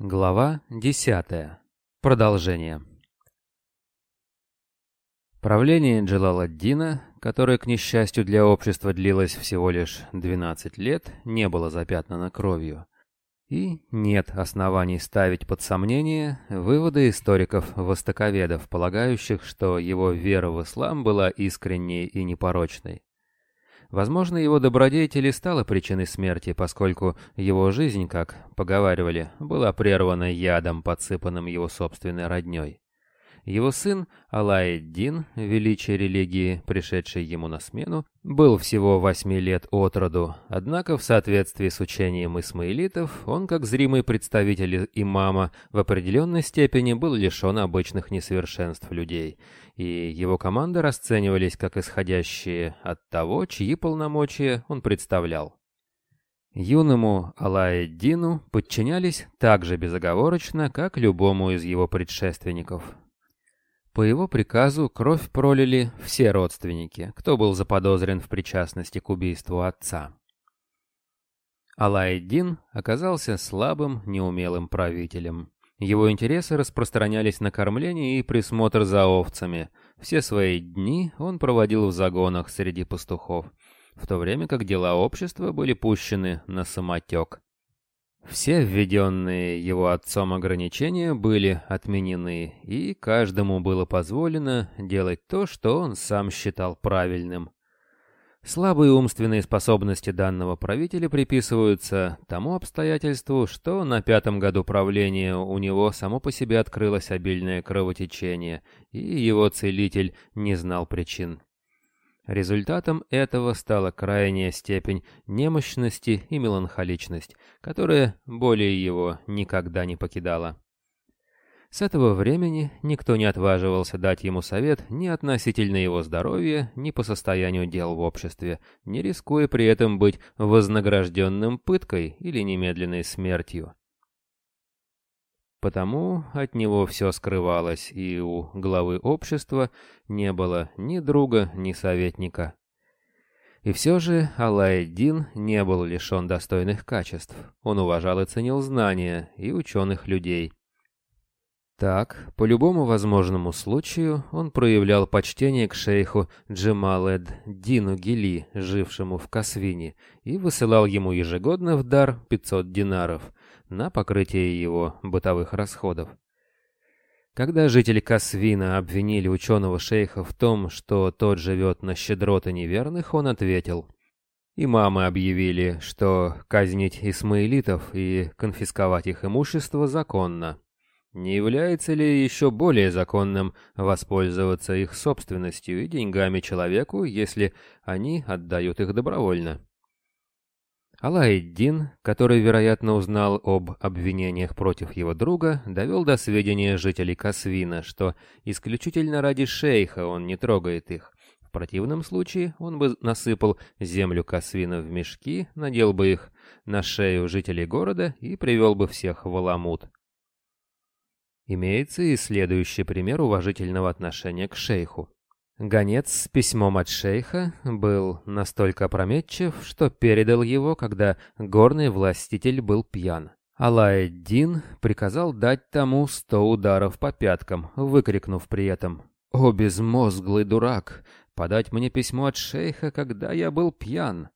Глава 10. Продолжение. Правление Джалаладдина, которое, к несчастью для общества, длилось всего лишь 12 лет, не было запятнано кровью. И нет оснований ставить под сомнение выводы историков-востоковедов, полагающих, что его вера в ислам была искренней и непорочной. Возможно, его добродетель и стала причиной смерти, поскольку его жизнь, как поговаривали, была прервана ядом, подсыпанным его собственной родней. Его сын Алаэддин, величие религии, пришедший ему на смену, был всего восьми лет от роду, однако в соответствии с учением исмаилитов, он, как зримый представитель имама, в определенной степени был лишен обычных несовершенств людей, и его команды расценивались как исходящие от того, чьи полномочия он представлял. Юному Алаэддину подчинялись так же безоговорочно, как любому из его предшественников. По его приказу кровь пролили все родственники, кто был заподозрен в причастности к убийству отца. Алайдин оказался слабым, неумелым правителем. Его интересы распространялись на кормление и присмотр за овцами. Все свои дни он проводил в загонах среди пастухов, в то время как дела общества были пущены на самотек. Все введенные его отцом ограничения были отменены, и каждому было позволено делать то, что он сам считал правильным. Слабые умственные способности данного правителя приписываются тому обстоятельству, что на пятом году правления у него само по себе открылось обильное кровотечение, и его целитель не знал причин. Результатом этого стала крайняя степень немощности и меланхоличность, которая более его никогда не покидала. С этого времени никто не отваживался дать ему совет ни относительно его здоровья, ни по состоянию дел в обществе, не рискуя при этом быть вознагражденным пыткой или немедленной смертью. Потому от него все скрывалось, и у главы общества не было ни друга, ни советника. И все же Алайдин не был лишен достойных качеств. Он уважал и ценил знания и ученых людей. Так, по любому возможному случаю, он проявлял почтение к шейху Джемалед Дину Гили, жившему в Касвине, и высылал ему ежегодно в дар 500 динаров – на покрытие его бытовых расходов. Когда жители Касвина обвинили ученого-шейха в том, что тот живет на щедроты неверных, он ответил. Имамы объявили, что казнить исмаилитов и конфисковать их имущество законно. Не является ли еще более законным воспользоваться их собственностью и деньгами человеку, если они отдают их добровольно? Алайдин, который, вероятно, узнал об обвинениях против его друга, довел до сведения жителей Касвина, что исключительно ради шейха он не трогает их. В противном случае он бы насыпал землю Касвина в мешки, надел бы их на шею жителей города и привел бы всех в Аламут. Имеется и следующий пример уважительного отношения к шейху. Гонец с письмом от шейха был настолько опрометчив, что передал его, когда горный властитель был пьян. Алаэддин приказал дать тому сто ударов по пяткам, выкрикнув при этом «О, безмозглый дурак! Подать мне письмо от шейха, когда я был пьян!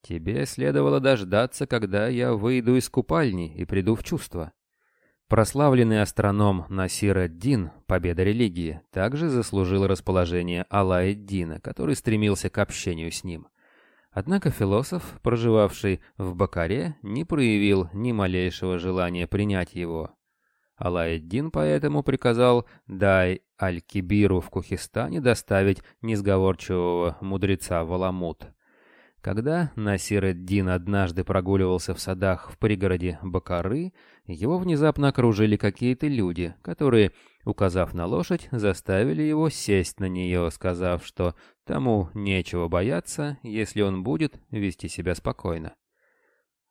Тебе следовало дождаться, когда я выйду из купальни и приду в чувство». Прославленный астроном Насир ад-Дин, победа религии, также заслужил расположение Алла-эд-Дина, который стремился к общению с ним. Однако философ, проживавший в Бакаре, не проявил ни малейшего желания принять его. Алла-эд-Дин поэтому приказал Дай Аль-Кибиру в Кухистане доставить несговорчивого мудреца в Когда Насир-эд-Дин однажды прогуливался в садах в пригороде Бакары, его внезапно окружили какие-то люди, которые, указав на лошадь, заставили его сесть на нее, сказав, что тому нечего бояться, если он будет вести себя спокойно.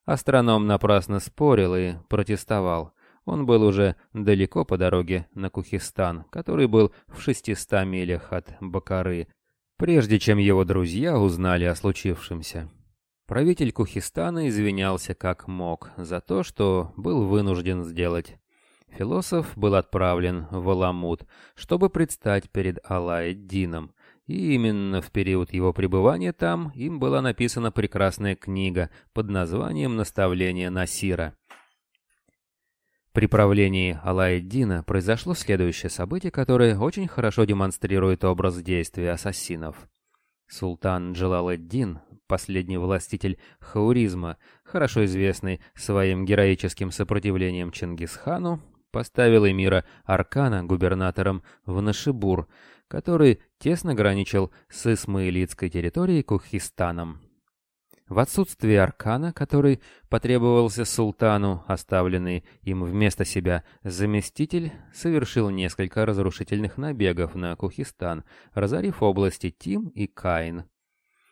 Астроном напрасно спорил и протестовал. Он был уже далеко по дороге на Кухистан, который был в шестиста милях от Бакары, прежде чем его друзья узнали о случившемся. Правитель Кухистана извинялся как мог за то, что был вынужден сделать. Философ был отправлен в Аламут, чтобы предстать перед Алаэддином, и именно в период его пребывания там им была написана прекрасная книга под названием «Наставление Насира». При правлении Алаэддина произошло следующее событие, которое очень хорошо демонстрирует образ действия ассасинов. Султан Джалал-эд-Дин, последний властитель хауризма, хорошо известный своим героическим сопротивлением Чингисхану, поставил эмира Аркана губернатором в Нашибур, который тесно граничил с Исмаилитской территорией Кухистаном. В отсутствие Аркана, который потребовался султану, оставленный им вместо себя заместитель, совершил несколько разрушительных набегов на Кухистан, разорив области Тим и Каин.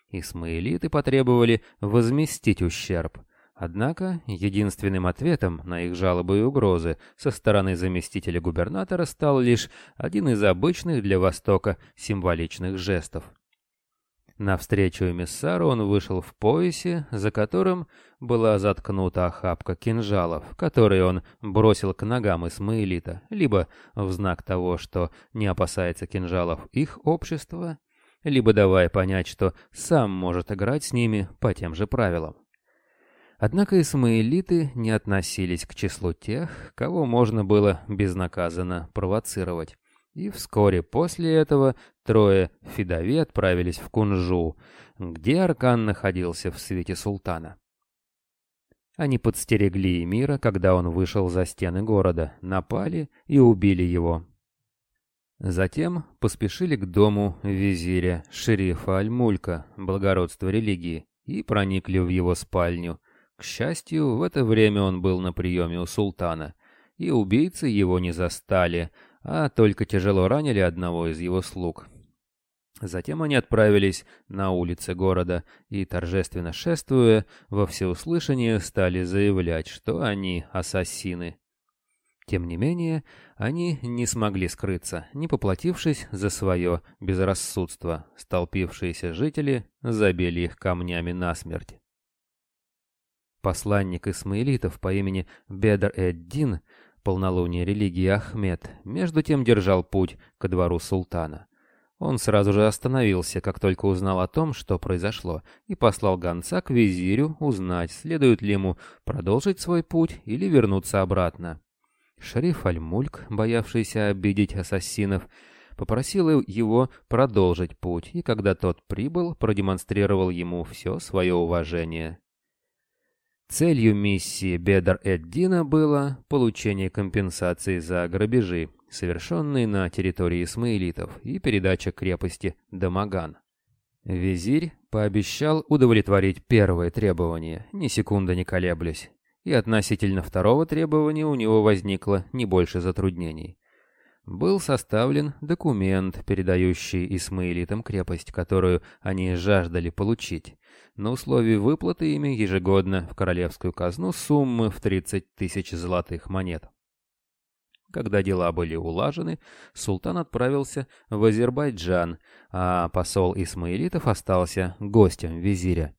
Исмаилиты потребовали возместить ущерб. Однако единственным ответом на их жалобы и угрозы со стороны заместителя губернатора стал лишь один из обычных для Востока символичных жестов. Навстречу эмиссару он вышел в поясе, за которым была заткнута охапка кинжалов, которые он бросил к ногам Исмаилита, либо в знак того, что не опасается кинжалов их общества, либо давая понять, что сам может играть с ними по тем же правилам. Однако исмаилиты не относились к числу тех, кого можно было безнаказанно провоцировать. И вскоре после этого трое фидави отправились в Кунжу, где Аркан находился в свете султана. Они подстерегли эмира, когда он вышел за стены города, напали и убили его. Затем поспешили к дому визиря, шерифа Аль-Мулька, благородства религии, и проникли в его спальню, к счастью, в это время он был на приеме у султана, и убийцы его не застали, а только тяжело ранили одного из его слуг. Затем они отправились на улицы города и, торжественно шествуя, во всеуслышание стали заявлять, что они ассасины. Тем не менее, они не смогли скрыться, не поплатившись за свое безрассудство. Столпившиеся жители забили их камнями насмерть. Посланник исмаилитов по имени Бедр-эд-Дин, полнолуние религии Ахмед, между тем держал путь ко двору султана. Он сразу же остановился, как только узнал о том, что произошло, и послал гонца к визирю узнать, следует ли ему продолжить свой путь или вернуться обратно. Шариф Аль-Мульк, боявшийся обидеть ассасинов, попросил его продолжить путь, и когда тот прибыл, продемонстрировал ему все свое уважение. Целью миссии Бедр-эд-Дина было получение компенсации за грабежи, совершенные на территории исмаилитов, и передача крепости Дамаган. Визирь пообещал удовлетворить первое требование, ни секунды не колеблясь, и относительно второго требования у него возникло не больше затруднений. Был составлен документ, передающий исмаилитам крепость, которую они жаждали получить, на условии выплаты ими ежегодно в королевскую казну суммы в 30 тысяч золотых монет. Когда дела были улажены, султан отправился в Азербайджан, а посол Исмаилитов остался гостем визиря.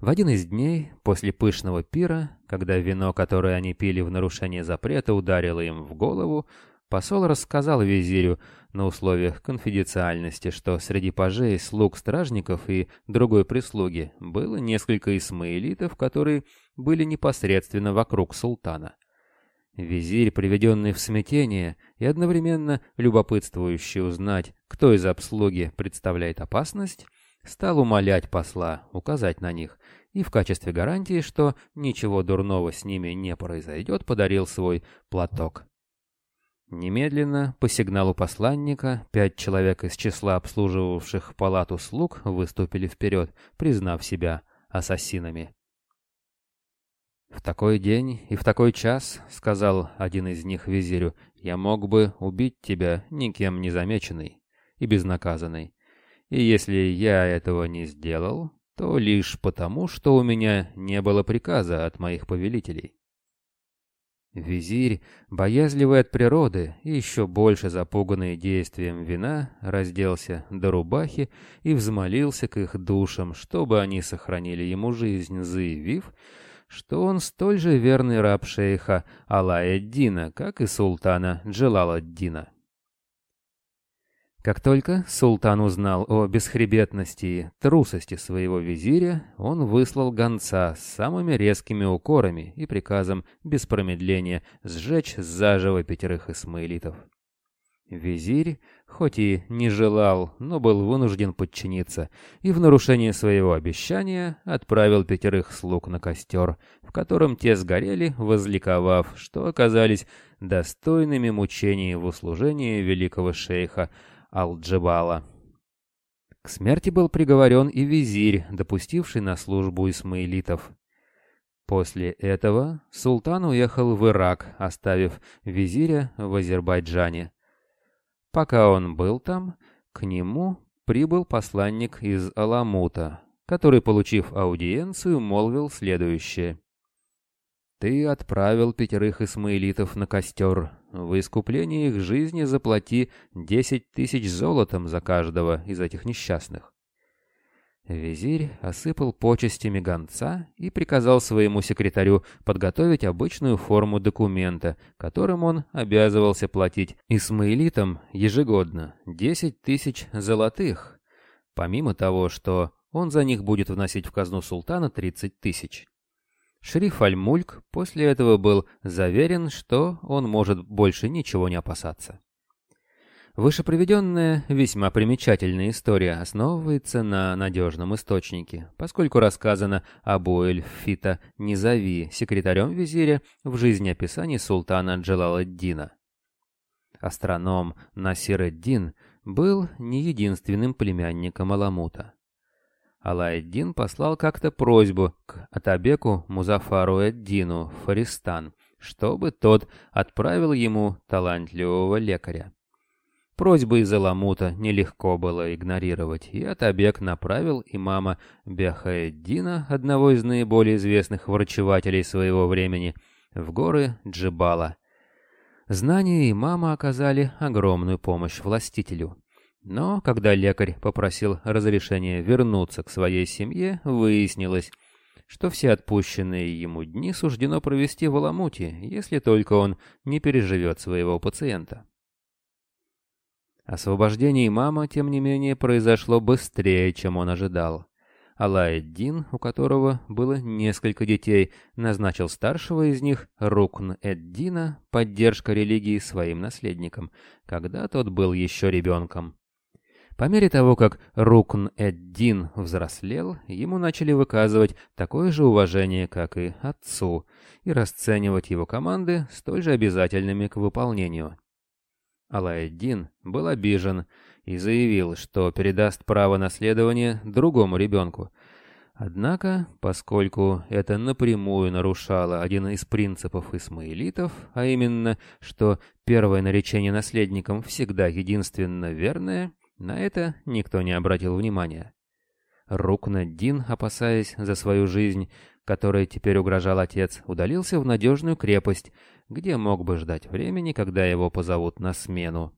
В один из дней, после пышного пира, когда вино, которое они пили в нарушение запрета, ударило им в голову, Посол рассказал визирю на условиях конфиденциальности, что среди пажей, слуг стражников и другой прислуги было несколько исмаилитов, которые были непосредственно вокруг султана. Визирь, приведенный в смятение и одновременно любопытствующий узнать, кто из обслуги представляет опасность, стал умолять посла указать на них, и в качестве гарантии, что ничего дурного с ними не произойдет, подарил свой платок. Немедленно, по сигналу посланника, пять человек из числа обслуживавших палату слуг выступили вперед, признав себя ассасинами. «В такой день и в такой час, — сказал один из них визирю, — я мог бы убить тебя никем не замеченный и безнаказанный. И если я этого не сделал, то лишь потому, что у меня не было приказа от моих повелителей. Визирь, боязливый от природы и еще больше запуганный действием вина, разделся до рубахи и взмолился к их душам, чтобы они сохранили ему жизнь, заявив, что он столь же верный раб шейха Алая-Дина, как и султана Джалал-Дина. Как только султан узнал о бесхребетности и трусости своего визиря, он выслал гонца с самыми резкими укорами и приказом без промедления сжечь заживо пятерых исмаилитов. Визирь, хоть и не желал, но был вынужден подчиниться, и в нарушение своего обещания отправил пятерых слуг на костер, в котором те сгорели, возликовав, что оказались достойными мучений в услужении великого шейха Алджибала. К смерти был приговорен и визирь, допустивший на службу исмаилитов. После этого султан уехал в Ирак, оставив визиря в Азербайджане. Пока он был там, к нему прибыл посланник из Аламута, который, получив аудиенцию, молвил следующее. «Ты отправил пятерых исмаилитов на костер. В искупление их жизни заплати десять тысяч золотом за каждого из этих несчастных. Визирь осыпал почестями гонца и приказал своему секретарю подготовить обычную форму документа, которым он обязывался платить исмаилитам ежегодно 10 тысяч золотых, помимо того, что он за них будет вносить в казну султана 30 тысяч. Шериф Аль-Мульк после этого был заверен, что он может больше ничего не опасаться. Вышеприведенная, весьма примечательная история основывается на надежном источнике, поскольку рассказано об Уэльфита Низави, секретарем визиря, в жизнеописании султана Джалаладдина. Астроном Насир-эд-Дин был не единственным племянником Аламута. Алайддин послал как-то просьбу к Атабеку Музафару эд-Дину Фаристан, чтобы тот отправил ему талантливого лекаря. Просьбы из Аламута нелегко было игнорировать, и Атабек направил имама Бяхаэддина, одного из наиболее известных врачевателей своего времени, в горы Джибала. Знания имама оказали огромную помощь властителю. Но когда лекарь попросил разрешения вернуться к своей семье, выяснилось, что все отпущенные ему дни суждено провести в Аламуте, если только он не переживет своего пациента. Освобождение имама, тем не менее, произошло быстрее, чем он ожидал. Алайддин, у которого было несколько детей, назначил старшего из них, Рукн-эд-Дина, поддержка религии своим наследником, когда тот был еще ребенком. По мере того, как Рукн-эд-Дин взрослел, ему начали выказывать такое же уважение, как и отцу, и расценивать его команды столь же обязательными к выполнению. Алайдин был обижен и заявил, что передаст право наследования другому ребенку. Однако, поскольку это напрямую нарушало один из принципов исмаилитов, а именно, что первое наречение наследником всегда единственно верное, на это никто не обратил внимания. Рукнаддин, опасаясь за свою жизнь, которой теперь угрожал отец, удалился в надежную крепость, где мог бы ждать времени, когда его позовут на смену.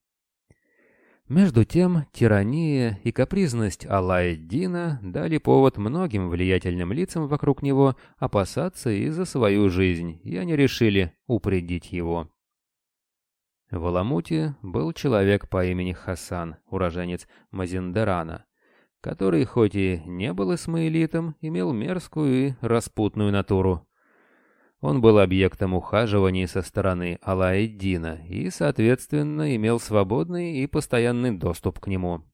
Между тем, тирания и капризность Алайддина дали повод многим влиятельным лицам вокруг него опасаться и за свою жизнь, и они решили упредить его. В Аламуте был человек по имени Хасан, уроженец Мазиндарана, который хоть и не был исмаилитом, имел мерзкую и распутную натуру. Он был объектом ухаживаний со стороны Алаэддина и, соответственно, имел свободный и постоянный доступ к нему.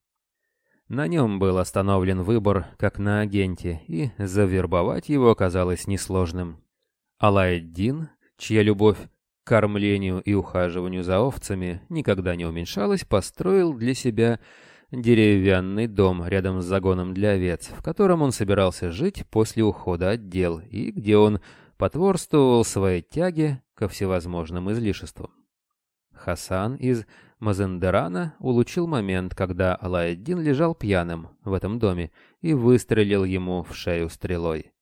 На нем был остановлен выбор, как на агенте, и завербовать его оказалось несложным. Алаэддин, чья любовь кормлению и ухаживанию за овцами никогда не уменьшалась, построил для себя деревянный дом рядом с загоном для овец, в котором он собирался жить после ухода от дел и где он потворствовал своей тяге ко всевозможным излишествам. Хасан из Мазендерана улучил момент, когда Алаэддин лежал пьяным в этом доме и выстрелил ему в шею стрелой.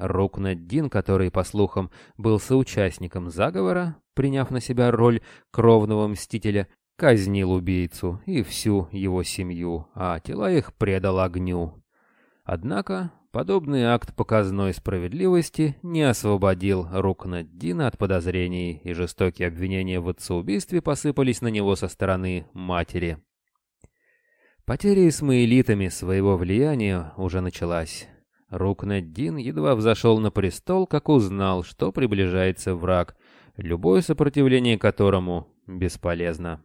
Рукнаддин, который, по слухам, был соучастником заговора, приняв на себя роль кровного мстителя, казнил убийцу и всю его семью, а тела их предал огню. Однако подобный акт показной справедливости не освободил Рукнаддина от подозрений, и жестокие обвинения в отцеубийстве посыпались на него со стороны матери. Потеря исмаилитами своего влияния уже началась. Рукнаддин едва взошел на престол, как узнал, что приближается враг, любое сопротивление которому бесполезно.